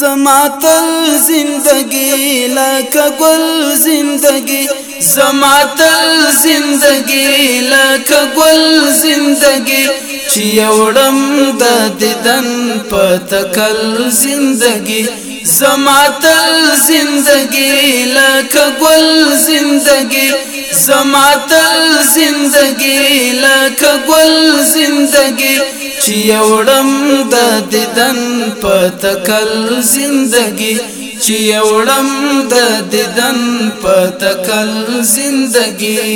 زما تل زندگی لکه گل زندگی زما تل زندگی لکه گل زندگی چې وړم د دیدن پتکل زندگی زما تل زندگی لکه گل زندگی زما تل زندگی لکه گل زندگی چې یوړم د دیدن په تکل زندگی چې یوړم د دیدن په تکل زندگی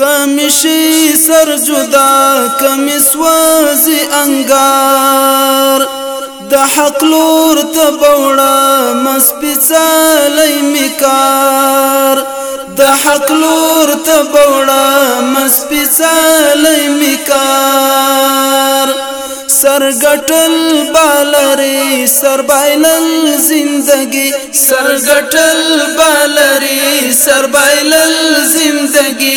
کمشي سر جدا کمسواز انګار د حق لور ته بوړه مسپڅلې میکار د حق لور ته بوړه مسپڅلې میکار سر گټل بالری سر بایلل زندگی سر گټل بالری سر بایلل زندگی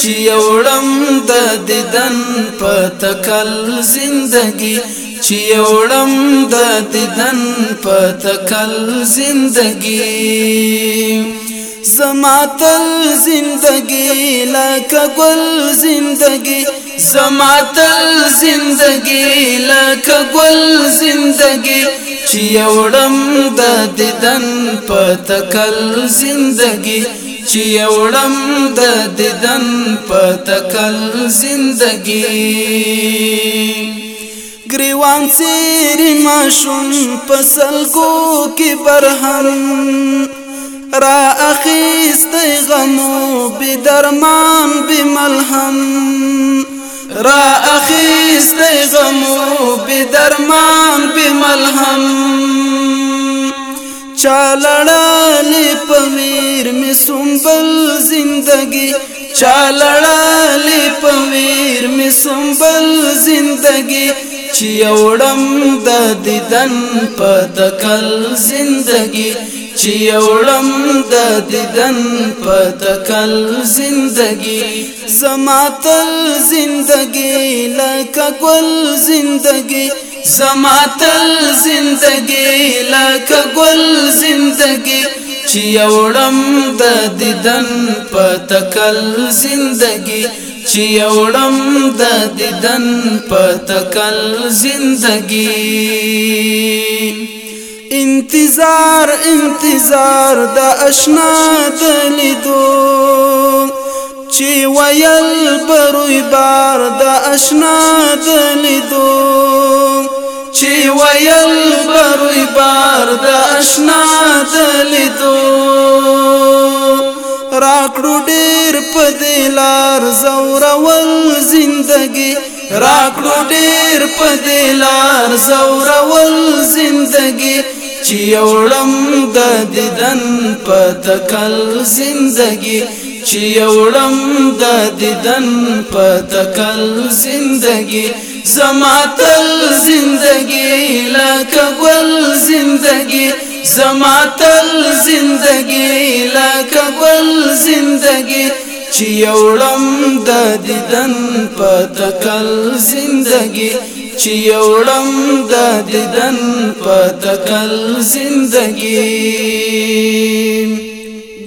چې وړم د دیدن په تکل زندگی چې وړم د دیدن په تکل زندگی زما تل زندگی لکه گل زندگی زما تل زندگی لکه گل زندگی چې وړم د دیدن په تکل زندگی چې وړم د دیدن په تکل زندگی گریوان سیری ماشون پسل گو کی برهم را اخیست غمو بی درمان بی ملهم را اخیست غمو بی درمان بی ملهم چالړالی پویر می سنبل زندگی چالړالی پویر می سنبل زندگی چې وړم د دیدن په دکل زندگی چې اولم د دیدن پتکل زندگی زماتل زندگی لکه ګل زندگی زماتل زندگی لکه ګل زندگی چې اولم د دیدن پتکل زندگی چې اولم د دیدن پتکل زندگی انتظار انتظار د اشنا د لیدو چې ویل بروي بار د اشنا د لیدو چې ویل بروي بار د اشنا د لیدو راکړو ډېر په دلار زورول زندګي راکړو ډیر په دلار زورول زندگی چې اورم د دیدن په تکل زندگی چې اورم د دیدن په تکل زندگی زماتل زندگی لکه ګل زندگی زماتل زندگی لکه ګل زندگی چې یوړم د دیدن په تکل زندگی چې یوړم د دیدن په تکل زندگی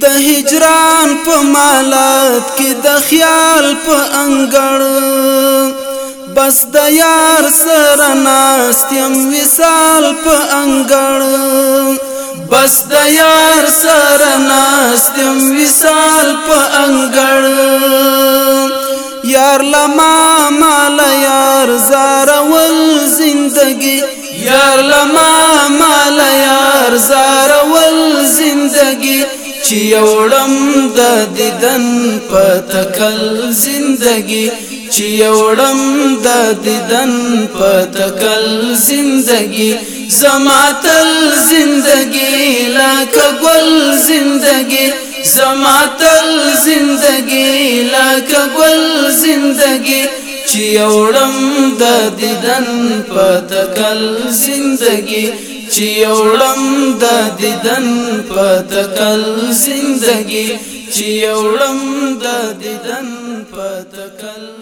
د هجران په مالات کې د خیال په انګړ بس د یار سره ناست يم وصال په انګړ بس د یار سره ناستم وصال په انګړ یار لما مال یار زارول زندگی یار لما مال یار زارول زندگی چې یوړم د دیدن په تکل زندگی چې یوړم د دیدن په تکل زندگی زما تل زندگی لکه ګل زندگی زما تل زندگی لکه ګل زندگی چې اورم د دیدن پتکل زندگی چې اورم د دیدن پتکل زندگی چې اورم د دیدن پتکل